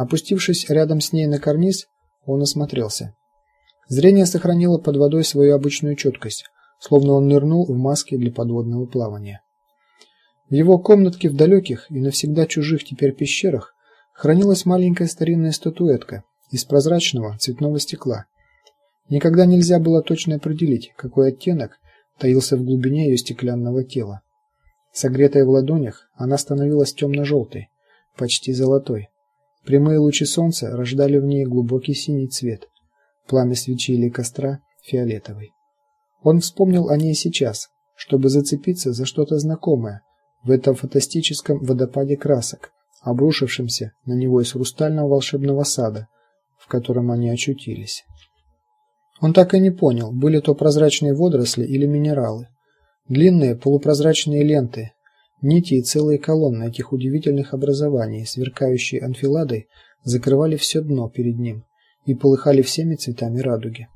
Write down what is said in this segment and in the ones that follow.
Опустившись рядом с ней на карниз, он осмотрелся. Зрение сохранило под водой свою обычную четкость, словно он нырнул в маске для подводного плавания. В его комнатке в далеких и навсегда чужих теперь пещерах хранилась маленькая старинная статуэтка из прозрачного цветного стекла. Никогда нельзя было точно определить, какой оттенок таился в глубине ее стеклянного тела. Согретая в ладонях, она становилась темно желтой почти золотой. Прямые лучи солнца рождали в ней глубокий синий цвет. Пламя свечи или костра фиолетовый. Он вспомнил о ней сейчас, чтобы зацепиться за что-то знакомое в этом фантастическом водопаде красок, обрушившемся на него из хрустального волшебного сада, в котором они очутились. Он так и не понял, были то прозрачные водоросли или минералы. Длинные полупрозрачные ленты, Нити и целые колонны этих удивительных образований, сверкающие анфиладой, закрывали все дно перед ним и полыхали всеми цветами радуги.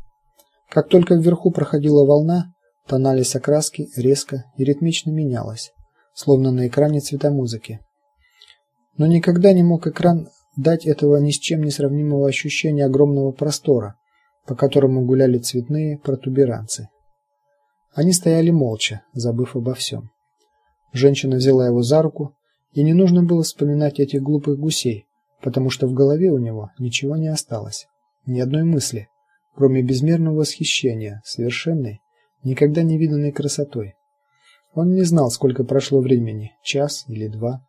Как только вверху проходила волна, тональность окраски резко и ритмично менялась, словно на экране цветомузыки. Но никогда не мог экран дать этого ни с чем не сравнимого ощущения огромного простора, по которому гуляли цветные протуберанцы. Они стояли молча, забыв обо всем. Женщина взяла его за руку, и не нужно было вспоминать этих глупых гусей, потому что в голове у него ничего не осталось, ни одной мысли, кроме безмерного восхищения совершенной, никогда не виданной красотой. Он не знал, сколько прошло времени, час или два.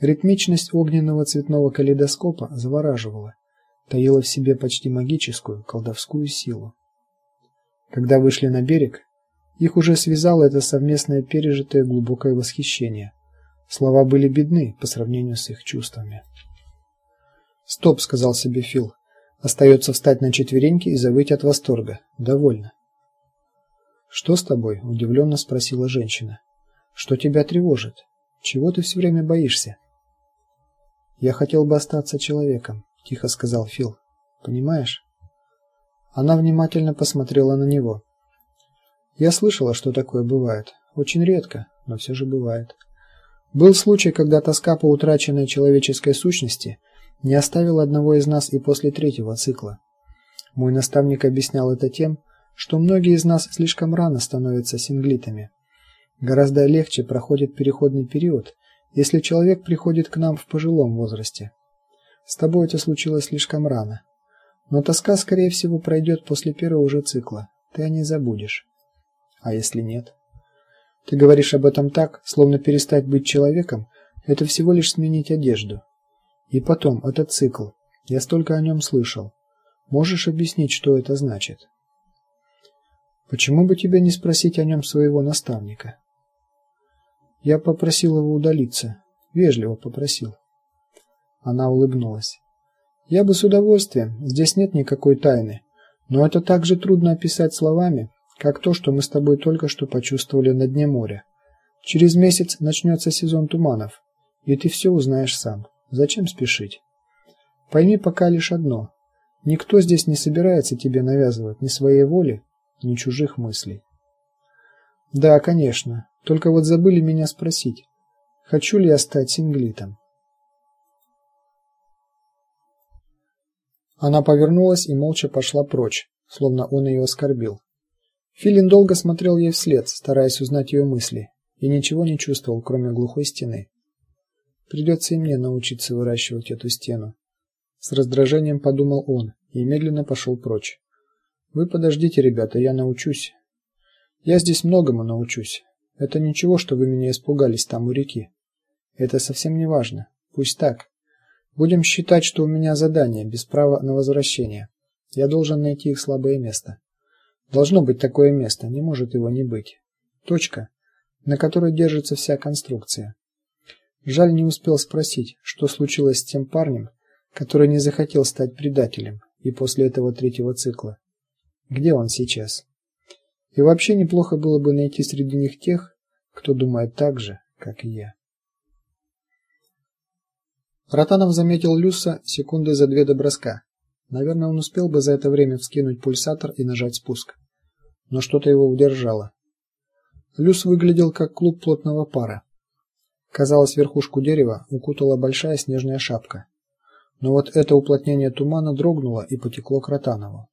Ритмичность огненного цветного калейдоскопа завораживала, таила в себе почти магическую, колдовскую силу. Когда вышли на берег, их уже связало это совместное пережитое глубокое восхищение. Слова были бедны по сравнению с их чувствами. "Стоп", сказал себе Фил. Остается встать на четвереньки и завыть от восторга. Довольно. "Что с тобой?" удивленно спросила женщина. "Что тебя тревожит? Чего ты все время боишься?" "Я хотел бы остаться человеком", тихо сказал Фил. "Понимаешь?" Она внимательно посмотрела на него. Я слышала, что такое бывает. Очень редко, но все же бывает. Был случай, когда тоска по утраченной человеческой сущности не оставила одного из нас и после третьего цикла. Мой наставник объяснял это тем, что многие из нас слишком рано становятся синглитами. Гораздо легче проходит переходный период, если человек приходит к нам в пожилом возрасте. С тобой это случилось слишком рано. Но тоска, скорее всего, пройдет после первого же цикла. Ты о ней забудешь. А если нет? Ты говоришь об этом так, словно перестать быть человеком это всего лишь сменить одежду. И потом, этот цикл. Я столько о нем слышал. Можешь объяснить, что это значит? Почему бы тебе не спросить о нем своего наставника? Я попросил его удалиться, вежливо попросил. Она улыбнулась. Я бы с удовольствием. Здесь нет никакой тайны, но это так же трудно описать словами, как то, что мы с тобой только что почувствовали на дне моря. Через месяц начнется сезон туманов, и ты все узнаешь сам. Зачем спешить? Пойми пока лишь одно: никто здесь не собирается тебе навязывать ни своей воли, ни чужих мыслей. Да, конечно. Только вот забыли меня спросить, хочу ли я стать синглитом. Она повернулась и молча пошла прочь, словно он ее оскорбил. Филин долго смотрел ей вслед, стараясь узнать ее мысли, и ничего не чувствовал, кроме глухой стены. Придется и мне научиться выращивать эту стену, с раздражением подумал он и медленно пошел прочь. Вы подождите, ребята, я научусь. Я здесь многому научусь. Это ничего, что вы меня испугались там у реки. Это совсем не важно. Пусть так. Будем считать, что у меня задание без права на возвращение. Я должен найти их слабое место. Должно быть такое место, не может его не быть. Точка, на которой держится вся конструкция. Жаль, не успел спросить, что случилось с тем парнем, который не захотел стать предателем и после этого третьего цикла. Где он сейчас? И вообще неплохо было бы найти среди них тех, кто думает так же, как и я. Ротанов заметил Люса секунды за две до броска. Наверное, он успел бы за это время вскинуть пульсатор и нажать спуск. Но что-то его удержало. Люс выглядел как клуб плотного пара. Казалось, верхушку дерева укутала большая снежная шапка. Но вот это уплотнение тумана дрогнуло и потекло к Ротанову.